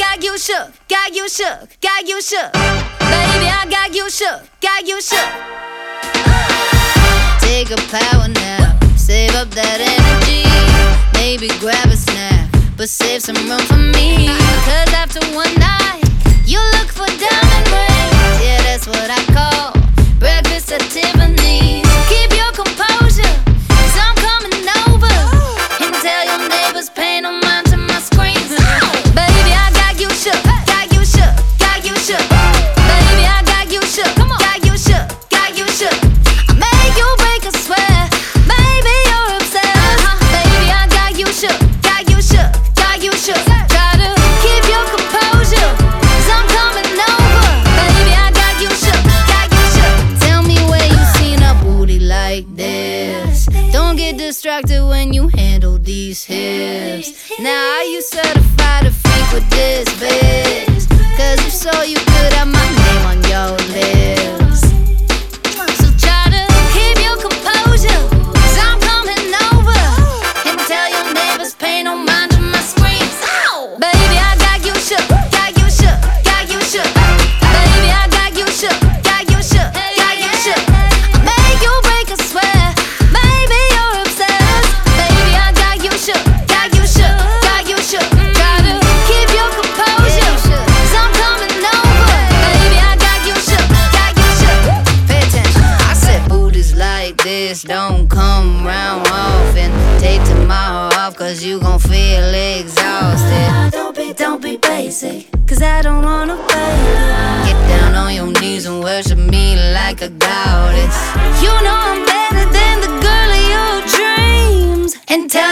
got you shook, got you shook, got you shook. Baby, I got you shook, got you shook. Take a power nap, save up that energy. Maybe grab a snack, but save some room for me. Cause after one night, get distracted when you handle these hips. Now, are you certified to freak with this bitch? Cause if so, you could have my name on your lips. So try to keep your composure. Cause I'm coming over. And tell your neighbors, mind to my come round often. Take tomorrow off, cause you gon' feel exhausted. Don't be, don't be basic, cause I don't wanna play. Get down on your knees and worship me like a goddess. You know I'm better than the girl of your dreams. And tell